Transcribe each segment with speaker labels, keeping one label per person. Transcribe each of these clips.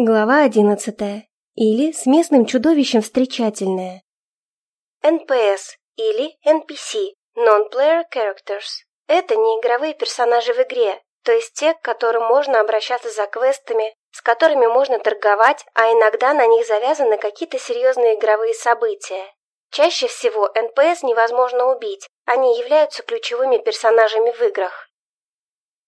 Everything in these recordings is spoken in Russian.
Speaker 1: Глава одиннадцатая. Или с местным чудовищем встречательная. NPS или NPC – Non-Player Characters. Это не игровые персонажи в игре, то есть те, к которым можно обращаться за квестами, с которыми можно торговать, а иногда на них завязаны какие-то серьезные игровые события. Чаще всего NPS невозможно убить, они являются ключевыми персонажами в играх.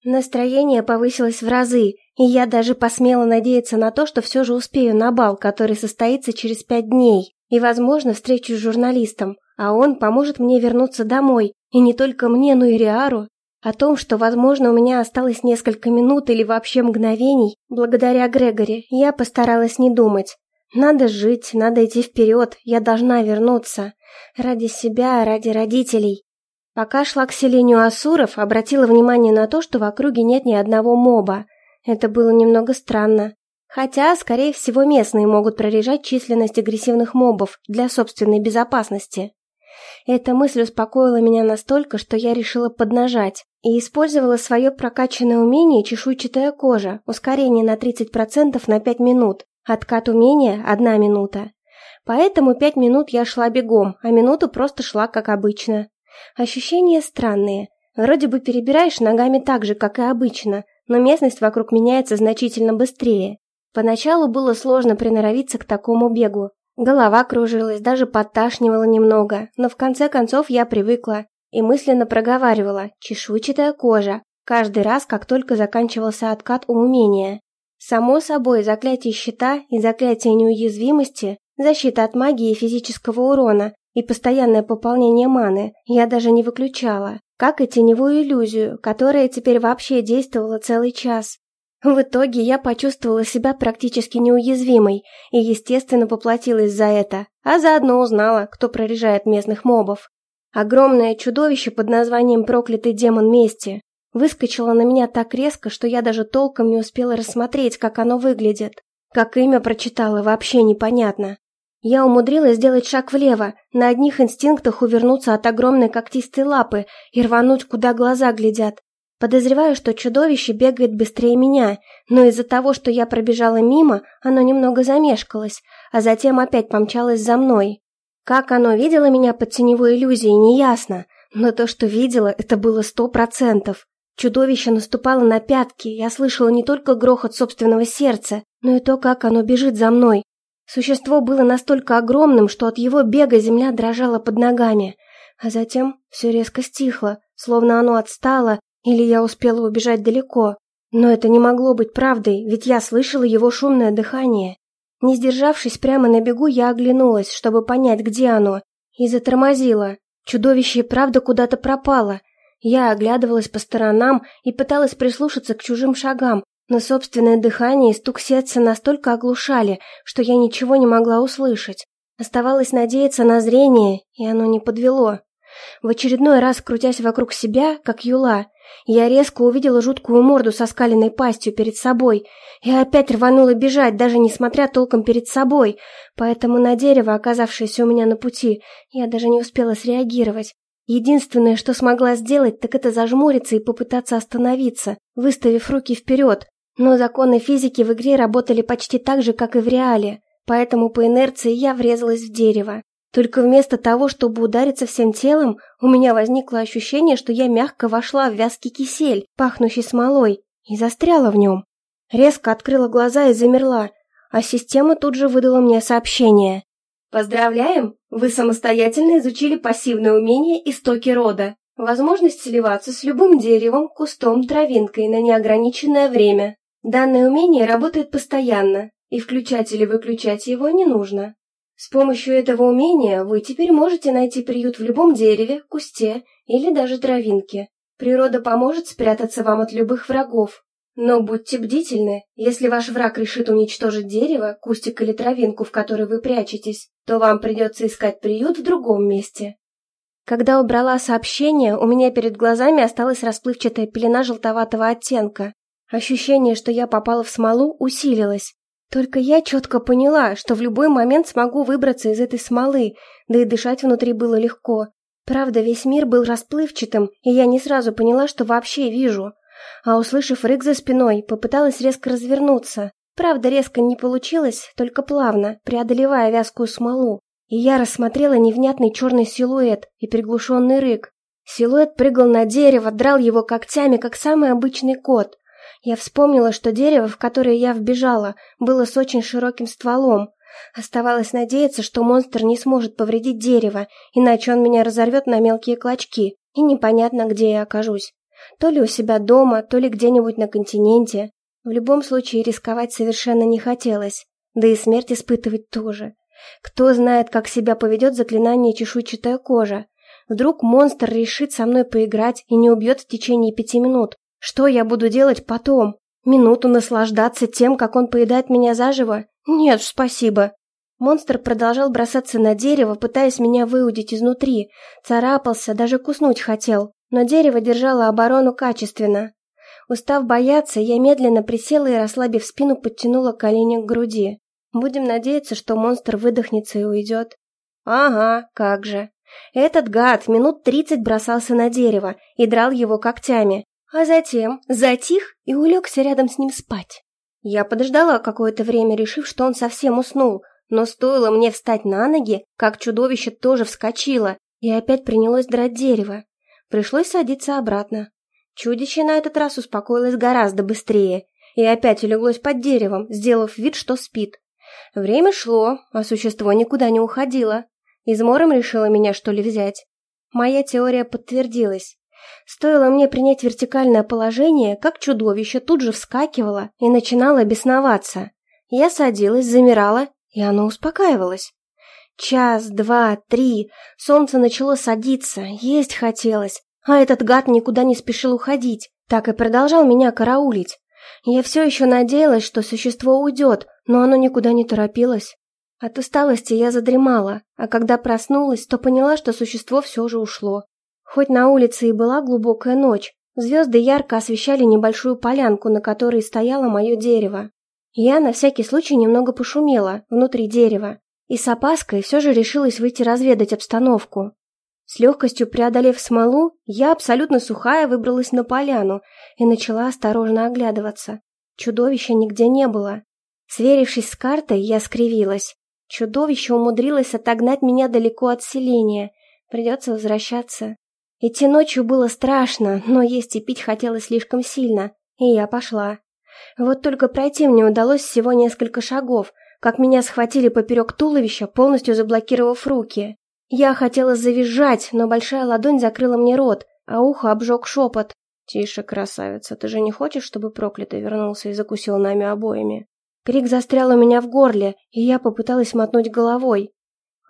Speaker 1: Настроение повысилось в разы, и я даже посмела надеяться на то, что все же успею на бал, который состоится через пять дней, и, возможно, встречусь с журналистом, а он поможет мне вернуться домой, и не только мне, но и Риару. О том, что, возможно, у меня осталось несколько минут или вообще мгновений, благодаря Грегори, я постаралась не думать. Надо жить, надо идти вперед, я должна вернуться. Ради себя, ради родителей. Пока шла к селению Асуров, обратила внимание на то, что в округе нет ни одного моба. Это было немного странно. Хотя, скорее всего, местные могут прорежать численность агрессивных мобов для собственной безопасности. Эта мысль успокоила меня настолько, что я решила поднажать и использовала свое прокачанное умение чешуйчатая кожа, ускорение на 30% на 5 минут, откат умения – 1 минута. Поэтому 5 минут я шла бегом, а минуту просто шла как обычно. Ощущения странные. Вроде бы перебираешь ногами так же, как и обычно, но местность вокруг меняется значительно быстрее. Поначалу было сложно приноровиться к такому бегу. Голова кружилась, даже подташнивала немного, но в конце концов я привыкла и мысленно проговаривала «чешуйчатая кожа» каждый раз, как только заканчивался откат у умения. Само собой, заклятие щита и заклятие неуязвимости, защита от магии и физического урона и постоянное пополнение маны я даже не выключала, как и теневую иллюзию, которая теперь вообще действовала целый час. В итоге я почувствовала себя практически неуязвимой и, естественно, поплатилась за это, а заодно узнала, кто прорежает местных мобов. Огромное чудовище под названием «Проклятый демон мести» выскочило на меня так резко, что я даже толком не успела рассмотреть, как оно выглядит. Как имя прочитала, вообще непонятно. Я умудрилась сделать шаг влево, на одних инстинктах увернуться от огромной когтистой лапы и рвануть, куда глаза глядят. Подозреваю, что чудовище бегает быстрее меня, но из-за того, что я пробежала мимо, оно немного замешкалось, а затем опять помчалось за мной. Как оно видело меня под теневой иллюзией, неясно, но то, что видело, это было сто процентов. Чудовище наступало на пятки, я слышала не только грохот собственного сердца, но и то, как оно бежит за мной, Существо было настолько огромным, что от его бега земля дрожала под ногами, а затем все резко стихло, словно оно отстало или я успела убежать далеко. Но это не могло быть правдой, ведь я слышала его шумное дыхание. Не сдержавшись прямо на бегу, я оглянулась, чтобы понять, где оно, и затормозила. Чудовище правда куда-то пропало. Я оглядывалась по сторонам и пыталась прислушаться к чужим шагам, но собственное дыхание и стук сердца настолько оглушали, что я ничего не могла услышать. Оставалось надеяться на зрение, и оно не подвело. В очередной раз, крутясь вокруг себя, как юла, я резко увидела жуткую морду со скаленной пастью перед собой и опять рванула бежать, даже не смотря толком перед собой, поэтому на дерево, оказавшееся у меня на пути, я даже не успела среагировать. Единственное, что смогла сделать, так это зажмуриться и попытаться остановиться, выставив руки вперед, но законы физики в игре работали почти так же, как и в реале, поэтому по инерции я врезалась в дерево. Только вместо того, чтобы удариться всем телом, у меня возникло ощущение, что я мягко вошла в вязкий кисель, пахнущий смолой, и застряла в нем. Резко открыла глаза и замерла, а система тут же выдала мне сообщение. «Поздравляем! Вы самостоятельно изучили пассивное умение истоки рода. Возможность сливаться с любым деревом, кустом, травинкой на неограниченное время. Данное умение работает постоянно, и включать или выключать его не нужно. С помощью этого умения вы теперь можете найти приют в любом дереве, кусте или даже травинке. Природа поможет спрятаться вам от любых врагов. Но будьте бдительны, если ваш враг решит уничтожить дерево, кустик или травинку, в которой вы прячетесь, то вам придется искать приют в другом месте. Когда убрала сообщение, у меня перед глазами осталась расплывчатая пелена желтоватого оттенка. Ощущение, что я попала в смолу, усилилось. Только я четко поняла, что в любой момент смогу выбраться из этой смолы, да и дышать внутри было легко. Правда, весь мир был расплывчатым, и я не сразу поняла, что вообще вижу. А услышав рык за спиной, попыталась резко развернуться. Правда, резко не получилось, только плавно, преодолевая вязкую смолу. И я рассмотрела невнятный черный силуэт и приглушенный рык. Силуэт прыгал на дерево, драл его когтями, как самый обычный кот. Я вспомнила, что дерево, в которое я вбежала, было с очень широким стволом. Оставалось надеяться, что монстр не сможет повредить дерево, иначе он меня разорвет на мелкие клочки, и непонятно, где я окажусь. То ли у себя дома, то ли где-нибудь на континенте. В любом случае рисковать совершенно не хотелось, да и смерть испытывать тоже. Кто знает, как себя поведет заклинание чешуйчатая кожа. Вдруг монстр решит со мной поиграть и не убьет в течение пяти минут. Что я буду делать потом? Минуту наслаждаться тем, как он поедает меня заживо? Нет, спасибо. Монстр продолжал бросаться на дерево, пытаясь меня выудить изнутри. Царапался, даже куснуть хотел. Но дерево держало оборону качественно. Устав бояться, я медленно присела и, расслабив спину, подтянула колени к груди. Будем надеяться, что монстр выдохнется и уйдет. Ага, как же. Этот гад минут тридцать бросался на дерево и драл его когтями, а затем затих и улегся рядом с ним спать. Я подождала какое-то время, решив, что он совсем уснул, но стоило мне встать на ноги, как чудовище тоже вскочило и опять принялось драть дерево. Пришлось садиться обратно. Чудище на этот раз успокоилось гораздо быстрее и опять улеглось под деревом, сделав вид, что спит. Время шло, а существо никуда не уходило. Измором решила меня, что ли, взять. Моя теория подтвердилась. Стоило мне принять вертикальное положение, как чудовище тут же вскакивало и начинало бесноваться. Я садилась, замирала, и оно успокаивалось. Час, два, три, солнце начало садиться, есть хотелось, а этот гад никуда не спешил уходить, так и продолжал меня караулить. Я все еще надеялась, что существо уйдет, но оно никуда не торопилось. От усталости я задремала, а когда проснулась, то поняла, что существо все же ушло. Хоть на улице и была глубокая ночь, звезды ярко освещали небольшую полянку, на которой стояло мое дерево. Я на всякий случай немного пошумела внутри дерева и с опаской все же решилась выйти разведать обстановку. С легкостью преодолев смолу, я абсолютно сухая выбралась на поляну и начала осторожно оглядываться. Чудовища нигде не было. Сверившись с картой, я скривилась. Чудовище умудрилось отогнать меня далеко от селения. Придется возвращаться. Идти ночью было страшно, но есть и пить хотелось слишком сильно, и я пошла. Вот только пройти мне удалось всего несколько шагов, как меня схватили поперек туловища, полностью заблокировав руки. Я хотела завизжать, но большая ладонь закрыла мне рот, а ухо обжег шепот. «Тише, красавица, ты же не хочешь, чтобы проклятый вернулся и закусил нами обоими?» Крик застрял у меня в горле, и я попыталась мотнуть головой.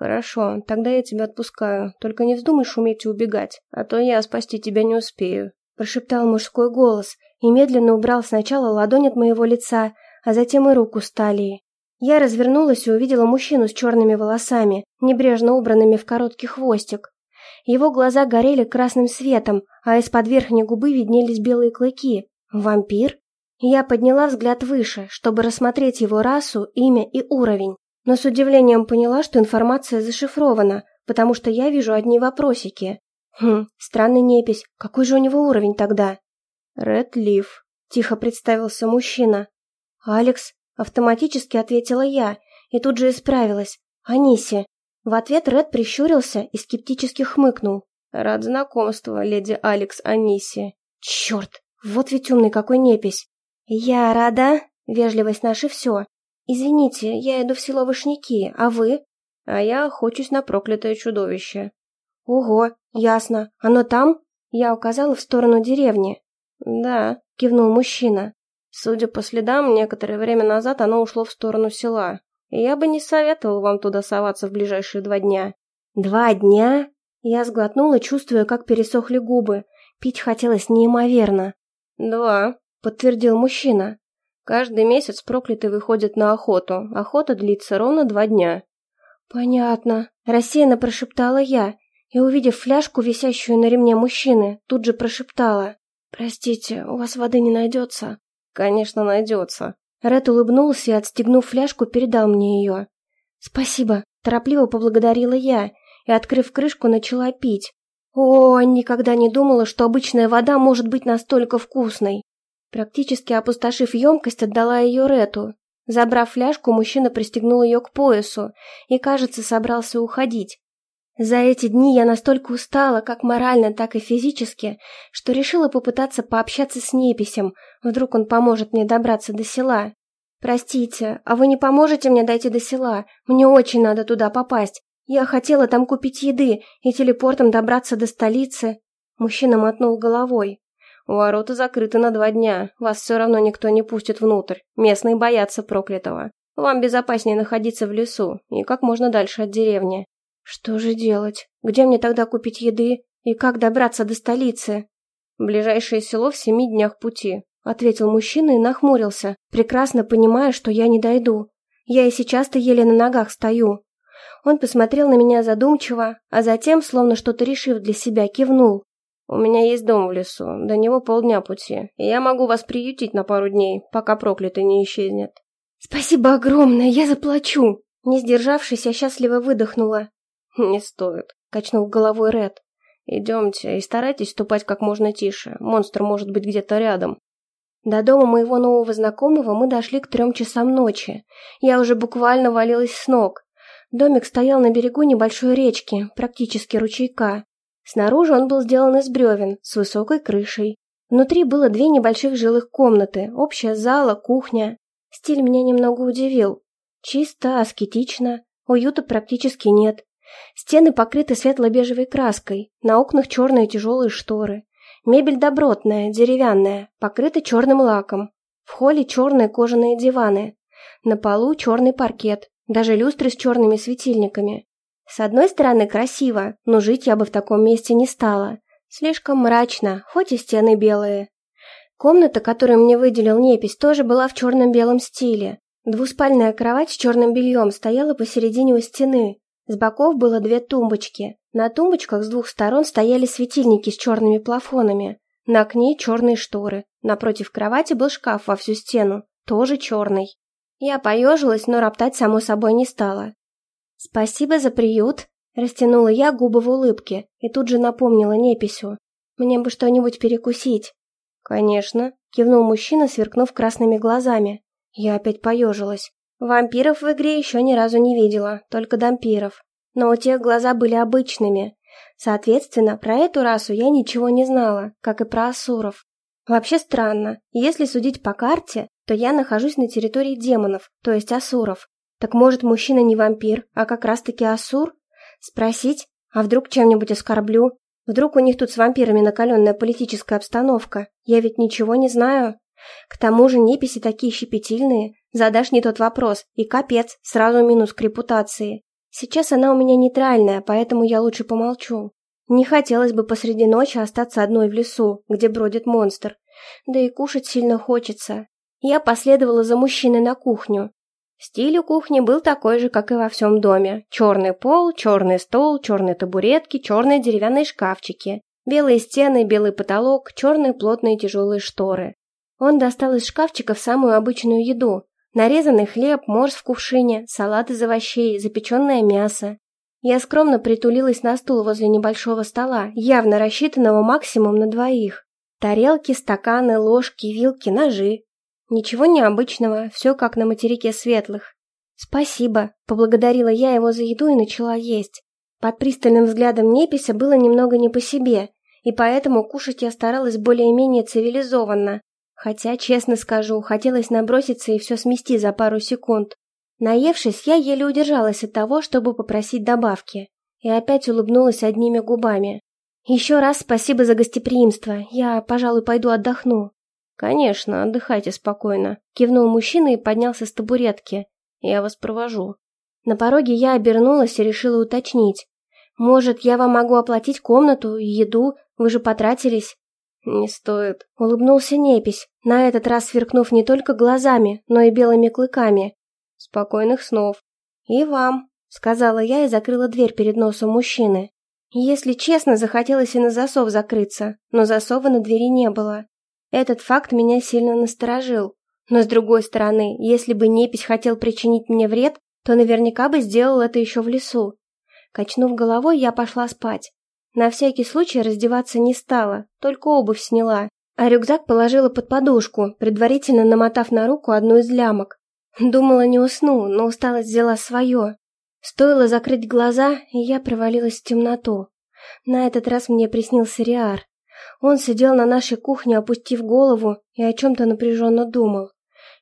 Speaker 1: «Хорошо, тогда я тебя отпускаю, только не вздумай шуметь и убегать, а то я спасти тебя не успею», прошептал мужской голос и медленно убрал сначала ладонь от моего лица, а затем и руку с талии. Я развернулась и увидела мужчину с черными волосами, небрежно убранными в короткий хвостик. Его глаза горели красным светом, а из-под верхней губы виднелись белые клыки. Вампир? Я подняла взгляд выше, чтобы рассмотреть его расу, имя и уровень, но с удивлением поняла, что информация зашифрована, потому что я вижу одни вопросики. Хм, странный непись, какой же у него уровень тогда? Ред Лив, тихо представился мужчина. Алекс, Автоматически ответила я и тут же исправилась. «Аниси». В ответ Ред прищурился и скептически хмыкнул. «Рад знакомству, леди Алекс Аниси». «Черт, вот ведь умный какой непись». «Я рада?» Вежливость наша все. «Извините, я иду в село Вышняки, а вы?» «А я охочусь на проклятое чудовище». «Ого, ясно. Оно там?» Я указала в сторону деревни. «Да», — кивнул мужчина. Судя по следам, некоторое время назад оно ушло в сторону села. И я бы не советовал вам туда соваться в ближайшие два дня. Два дня? Я сглотнула, чувствуя, как пересохли губы. Пить хотелось неимоверно. Два, подтвердил мужчина. Каждый месяц проклятый выходит на охоту. Охота длится ровно два дня. Понятно. Рассеянно прошептала я и, увидев фляжку, висящую на ремне мужчины, тут же прошептала. «Простите, у вас воды не найдется?» «Конечно, найдется». Ред улыбнулся и, отстегнув фляжку, передал мне ее. «Спасибо», – торопливо поблагодарила я и, открыв крышку, начала пить. О, никогда не думала, что обычная вода может быть настолько вкусной. Практически опустошив емкость, отдала ее Рету. Забрав фляжку, мужчина пристегнул ее к поясу и, кажется, собрался уходить. За эти дни я настолько устала, как морально, так и физически, что решила попытаться пообщаться с Неписем, вдруг он поможет мне добраться до села. «Простите, а вы не поможете мне дойти до села? Мне очень надо туда попасть. Я хотела там купить еды и телепортом добраться до столицы». Мужчина мотнул головой.
Speaker 2: «Ворота закрыты на два дня. Вас все равно никто не пустит внутрь. Местные боятся проклятого. Вам безопаснее находиться в лесу и как можно дальше от деревни.
Speaker 1: Что же делать? Где мне тогда купить еды? И как добраться до столицы?
Speaker 2: Ближайшее село в семи днях пути,
Speaker 1: ответил мужчина и нахмурился, прекрасно понимая, что я не дойду. Я и сейчас-то еле на ногах стою. Он посмотрел на меня задумчиво, а затем, словно что-то решив для себя, кивнул.
Speaker 2: «У меня есть дом в лесу, до него полдня пути, и я могу вас приютить на пару дней, пока проклятый не исчезнет».
Speaker 1: «Спасибо огромное, я заплачу!» Не сдержавшись, я счастливо выдохнула.
Speaker 2: «Не стоит», — качнул головой Ред. «Идемте и старайтесь ступать как можно тише. Монстр может быть где-то рядом».
Speaker 1: До дома моего нового знакомого мы дошли к трем часам ночи. Я уже буквально валилась с ног. Домик стоял на берегу небольшой речки, практически ручейка. Снаружи он был сделан из бревен, с высокой крышей. Внутри было две небольших жилых комнаты, общая зала, кухня. Стиль меня немного удивил. Чисто, аскетично, уюта практически нет. Стены покрыты светло-бежевой краской, на окнах черные тяжелые шторы. Мебель добротная, деревянная, покрыта черным лаком. В холле черные кожаные диваны. На полу черный паркет, даже люстры с черными светильниками. С одной стороны красиво, но жить я бы в таком месте не стала. Слишком мрачно, хоть и стены белые. Комната, которую мне выделил Непись, тоже была в черном-белом стиле. Двуспальная кровать с черным бельем стояла посередине у стены, с боков было две тумбочки. На тумбочках с двух сторон стояли светильники с черными плафонами. На окне черные шторы. Напротив кровати был шкаф во всю стену, тоже черный. Я поежилась, но роптать само собой не стала. «Спасибо за приют», – растянула я губы в улыбке и тут же напомнила Неписю. «Мне бы что-нибудь перекусить».
Speaker 2: «Конечно», –
Speaker 1: кивнул мужчина, сверкнув красными глазами. Я опять поежилась. Вампиров в игре еще ни разу не видела, только дампиров. Но у тех глаза были обычными. Соответственно, про эту расу я ничего не знала, как и про асуров. Вообще странно, если судить по карте, то я нахожусь на территории демонов, то есть асуров. Так может мужчина не вампир, а как раз-таки асур? Спросить, а вдруг чем-нибудь оскорблю? Вдруг у них тут с вампирами накаленная политическая обстановка? Я ведь ничего не знаю. К тому же неписи такие щепетильные, Задашь не тот вопрос, и капец, сразу минус к репутации. Сейчас она у меня нейтральная, поэтому я лучше помолчу. Не хотелось бы посреди ночи остаться одной в лесу, где бродит монстр. Да и кушать сильно хочется. Я последовала за мужчиной на кухню. Стиль у кухни был такой же, как и во всем доме. Черный пол, черный стол, черные табуретки, черные деревянные шкафчики. Белые стены, белый потолок, черные плотные тяжелые шторы. Он достал из шкафчиков самую обычную еду, Нарезанный хлеб, морс в кувшине, салат из овощей, запеченное мясо. Я скромно притулилась на стул возле небольшого стола, явно рассчитанного максимум на двоих. Тарелки, стаканы, ложки, вилки, ножи. Ничего необычного, все как на материке светлых. «Спасибо», — поблагодарила я его за еду и начала есть. Под пристальным взглядом Непися было немного не по себе, и поэтому кушать я старалась более-менее цивилизованно, Хотя, честно скажу, хотелось наброситься и все смести за пару секунд. Наевшись, я еле удержалась от того, чтобы попросить добавки. И опять улыбнулась одними губами. «Еще раз спасибо за гостеприимство. Я, пожалуй, пойду отдохну».
Speaker 2: «Конечно, отдыхайте спокойно», — кивнул мужчина и поднялся с табуретки. «Я вас провожу».
Speaker 1: На пороге я обернулась и решила уточнить. «Может, я вам могу оплатить комнату еду? Вы же потратились».
Speaker 2: «Не стоит», —
Speaker 1: улыбнулся Непись, на этот раз сверкнув не только глазами, но и белыми клыками.
Speaker 2: «Спокойных снов».
Speaker 1: «И вам», — сказала я и закрыла дверь перед носом мужчины. Если честно, захотелось и на засов закрыться, но засова на двери не было. Этот факт меня сильно насторожил. Но с другой стороны, если бы Непись хотел причинить мне вред, то наверняка бы сделал это еще в лесу. Качнув головой, я пошла спать. На всякий случай раздеваться не стала, только обувь сняла, а рюкзак положила под подушку, предварительно намотав на руку одну из лямок. Думала, не усну, но усталость взяла свое. Стоило закрыть глаза, и я провалилась в темноту. На этот раз мне приснился Риар. Он сидел на нашей кухне, опустив голову, и о чем-то напряженно думал.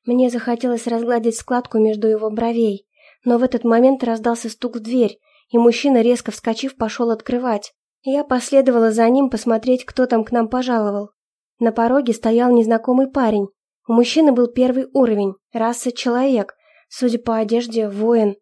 Speaker 1: Мне захотелось разгладить складку между его бровей, но в этот момент раздался стук в дверь, и мужчина, резко вскочив, пошел открывать. Я последовала за ним посмотреть, кто там к нам пожаловал. На пороге стоял незнакомый парень. У мужчины был первый уровень, раса человек, судя по одежде, воин.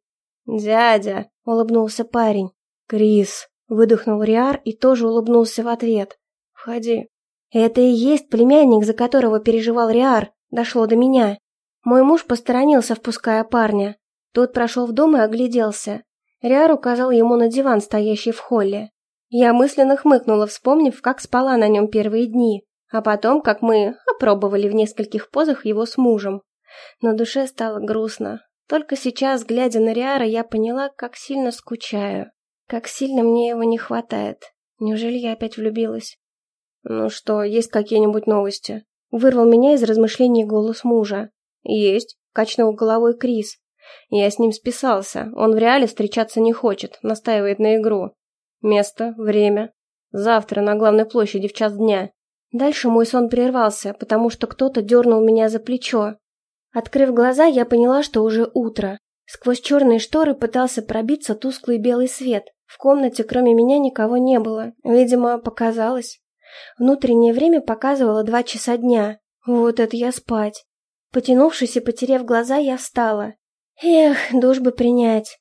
Speaker 2: «Дядя!» — улыбнулся парень.
Speaker 1: «Крис!» — выдохнул Риар и тоже улыбнулся в ответ.
Speaker 2: «Входи».
Speaker 1: «Это и есть племянник, за которого переживал Риар», — дошло до меня. Мой муж посторонился, впуская парня. Тот прошел в дом и огляделся. Риар указал ему на диван, стоящий в холле. Я мысленно хмыкнула, вспомнив, как спала на нем первые дни, а потом, как мы опробовали в нескольких позах его с мужем. На душе стало грустно. Только сейчас, глядя на Риара, я поняла, как сильно скучаю. Как сильно мне его не хватает. Неужели я опять влюбилась?
Speaker 2: «Ну что, есть какие-нибудь новости?»
Speaker 1: Вырвал меня из размышлений голос мужа.
Speaker 2: «Есть», — качнул головой Крис. «Я с ним списался. Он в реале встречаться не хочет, настаивает на игру. Место, время. Завтра на главной площади в час дня».
Speaker 1: Дальше мой сон прервался, потому что кто-то дернул меня за плечо. Открыв глаза, я поняла, что уже утро. Сквозь черные шторы пытался пробиться тусклый белый свет. В комнате кроме меня никого не было. Видимо, показалось. Внутреннее время показывало два часа дня. Вот это я спать. Потянувшись и потеряв глаза, я встала. Эх, душ бы принять.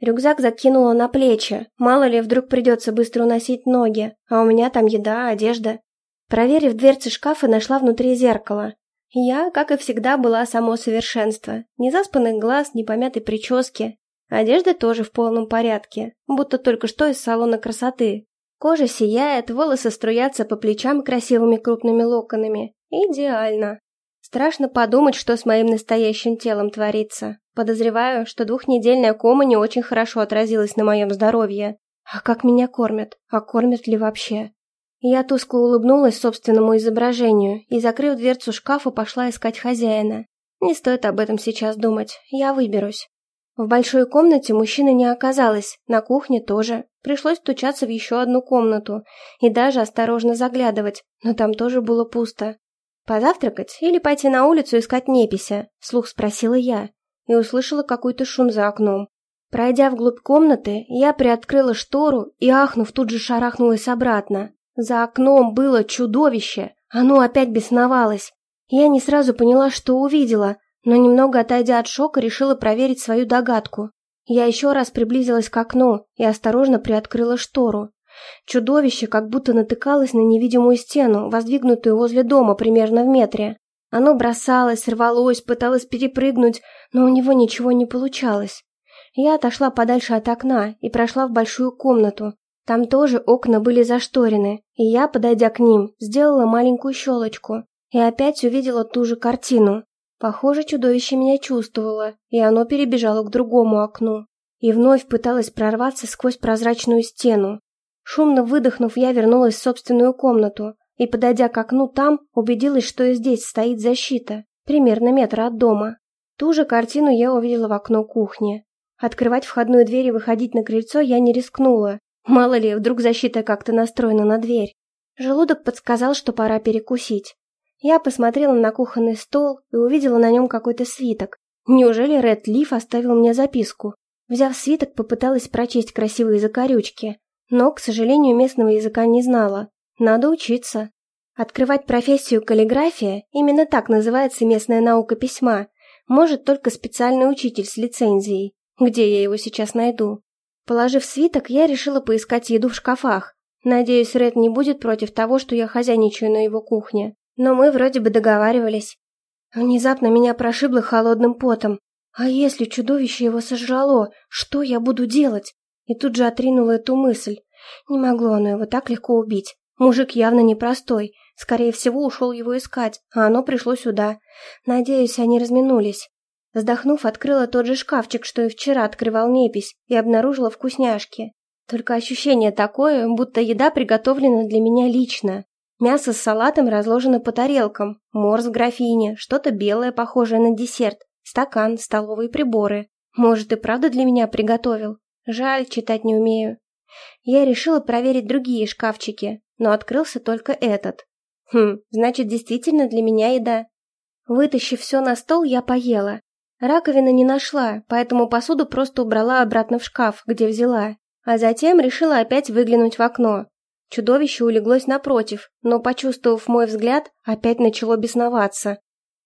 Speaker 1: Рюкзак закинула на плечи. Мало ли, вдруг придется быстро уносить ноги, а у меня там еда, одежда. Проверив дверцы шкафа, нашла внутри зеркало. Я, как и всегда, была само совершенство. Ни заспанных глаз, ни помятой прически. Одежда тоже в полном порядке, будто только что из салона красоты. Кожа сияет, волосы струятся по плечам красивыми крупными локонами. Идеально. Страшно подумать, что с моим настоящим телом творится. Подозреваю, что двухнедельная кома не очень хорошо отразилась на моем здоровье. А как меня кормят? А кормят ли вообще? Я тускло улыбнулась собственному изображению и, закрыв дверцу шкафа, пошла искать хозяина. Не стоит об этом сейчас думать, я выберусь. В большой комнате мужчины не оказалось, на кухне тоже. Пришлось стучаться в еще одну комнату и даже осторожно заглядывать, но там тоже было пусто. «Позавтракать или пойти на улицу искать непися?» – слух спросила я и услышала какой-то шум за окном. Пройдя вглубь комнаты, я приоткрыла штору и, ахнув, тут же шарахнулась обратно. За окном было чудовище, оно опять бесновалось. Я не сразу поняла, что увидела, но немного отойдя от шока, решила проверить свою догадку. Я еще раз приблизилась к окну и осторожно приоткрыла штору. Чудовище как будто натыкалось на невидимую стену, воздвигнутую возле дома примерно в метре. Оно бросалось, рвалось, пыталось перепрыгнуть, но у него ничего не получалось. Я отошла подальше от окна и прошла в большую комнату. Там тоже окна были зашторены, и я, подойдя к ним, сделала маленькую щелочку и опять увидела ту же картину. Похоже, чудовище меня чувствовало, и оно перебежало к другому окну. И вновь пыталось прорваться сквозь прозрачную стену. Шумно выдохнув, я вернулась в собственную комнату и, подойдя к окну там, убедилась, что и здесь стоит защита, примерно метра от дома. Ту же картину я увидела в окно кухни. Открывать входную дверь и выходить на крыльцо я не рискнула. Мало ли, вдруг защита как-то настроена на дверь. Желудок подсказал, что пора перекусить. Я посмотрела на кухонный стол и увидела на нем какой-то свиток. Неужели Ред Лиф оставил мне записку? Взяв свиток, попыталась прочесть красивые закорючки, но, к сожалению, местного языка не знала. Надо учиться. Открывать профессию каллиграфия, именно так называется местная наука письма, может только специальный учитель с лицензией. Где я его сейчас найду? Положив свиток, я решила поискать еду в шкафах. Надеюсь, Ред не будет против того, что я хозяйничаю на его кухне. Но мы вроде бы договаривались. Внезапно меня прошибло холодным потом. А если чудовище его сожрало, что я буду делать? И тут же отринула эту мысль. Не могло оно его так легко убить. Мужик явно непростой. Скорее всего, ушел его искать, а оно пришло сюда. Надеюсь, они разминулись. Вздохнув, открыла тот же шкафчик, что и вчера открывал непись, и обнаружила вкусняшки. Только ощущение такое, будто еда приготовлена для меня лично. Мясо с салатом разложено по тарелкам, морс в графине, что-то белое, похожее на десерт, стакан, столовые приборы. Может, и правда для меня приготовил? Жаль, читать не умею. Я решила проверить другие шкафчики, но открылся только этот. Хм, значит, действительно для меня еда. Вытащив все на стол, я поела. Раковины не нашла, поэтому посуду просто убрала обратно в шкаф, где взяла. А затем решила опять выглянуть в окно. Чудовище улеглось напротив, но, почувствовав мой взгляд, опять начало бесноваться.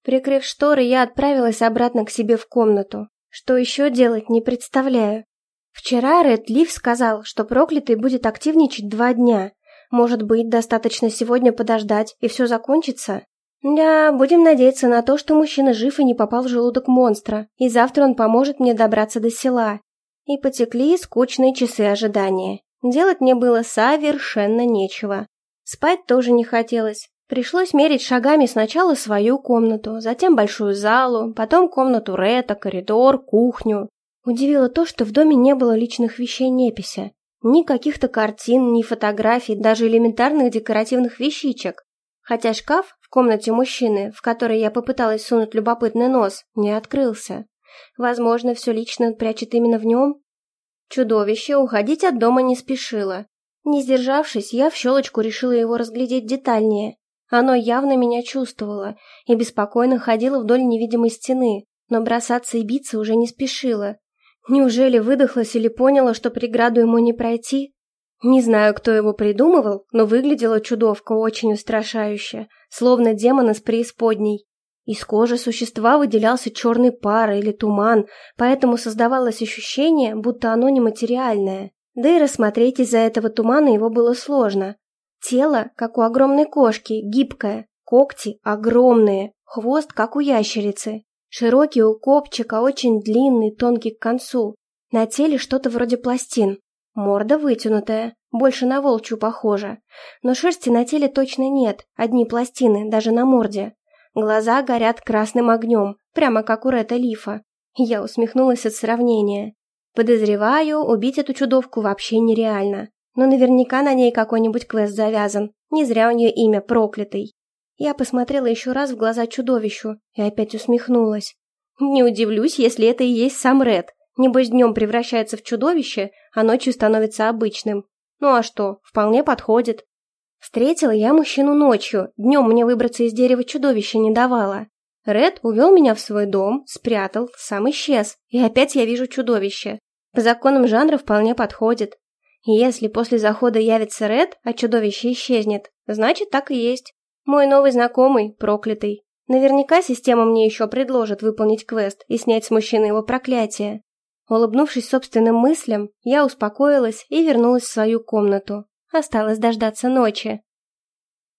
Speaker 1: Прикрыв шторы, я отправилась обратно к себе в комнату. Что еще делать, не представляю. Вчера Ред Лив сказал, что проклятый будет активничать два дня. Может быть, достаточно сегодня подождать, и все закончится? Да, будем надеяться на то, что мужчина жив и не попал в желудок монстра, и завтра он поможет мне добраться до села. И потекли скучные часы ожидания. Делать мне было совершенно нечего. Спать тоже не хотелось. Пришлось мерить шагами сначала свою комнату, затем большую залу, потом комнату Рета, коридор, кухню. Удивило то, что в доме не было личных вещей непися. Ни каких-то картин, ни фотографий, даже элементарных декоративных вещичек. Хотя шкаф в комнате мужчины, в который я попыталась сунуть любопытный нос, не открылся. Возможно, все личное прячет именно в нем? Чудовище уходить от дома не спешило. Не сдержавшись, я в щелочку решила его разглядеть детальнее. Оно явно меня чувствовало и беспокойно ходило вдоль невидимой стены, но бросаться и биться уже не спешило. Неужели выдохлась или поняла, что преграду ему не пройти? Не знаю, кто его придумывал, но выглядела чудовка очень устрашающе, словно демон из преисподней. Из кожи существа выделялся черный пар или туман, поэтому создавалось ощущение, будто оно нематериальное. Да и рассмотреть из-за этого тумана его было сложно. Тело, как у огромной кошки, гибкое, когти огромные, хвост, как у ящерицы. Широкий у копчика, очень длинный, тонкий к концу. На теле что-то вроде пластин. Морда вытянутая, больше на волчью похожа. Но шерсти на теле точно нет, одни пластины, даже на морде. Глаза горят красным огнем, прямо как у Рета Лифа. Я усмехнулась от сравнения. Подозреваю, убить эту чудовку вообще нереально. Но наверняка на ней какой-нибудь квест завязан. Не зря у нее имя проклятый. Я посмотрела еще раз в глаза чудовищу и опять усмехнулась. Не удивлюсь, если это и есть сам Ред. Небось днем превращается в чудовище, а ночью становится обычным. Ну а что, вполне подходит. Встретила я мужчину ночью, днем мне выбраться из дерева чудовища не давало. Ред увел меня в свой дом, спрятал, сам исчез, и опять я вижу чудовище. По законам жанра вполне подходит. Если после захода явится Ред, а чудовище исчезнет, значит так и есть. Мой новый знакомый, проклятый. Наверняка система мне еще предложит выполнить квест и снять с мужчины его проклятие. Улыбнувшись собственным мыслям, я успокоилась и вернулась в свою комнату. Осталось дождаться ночи.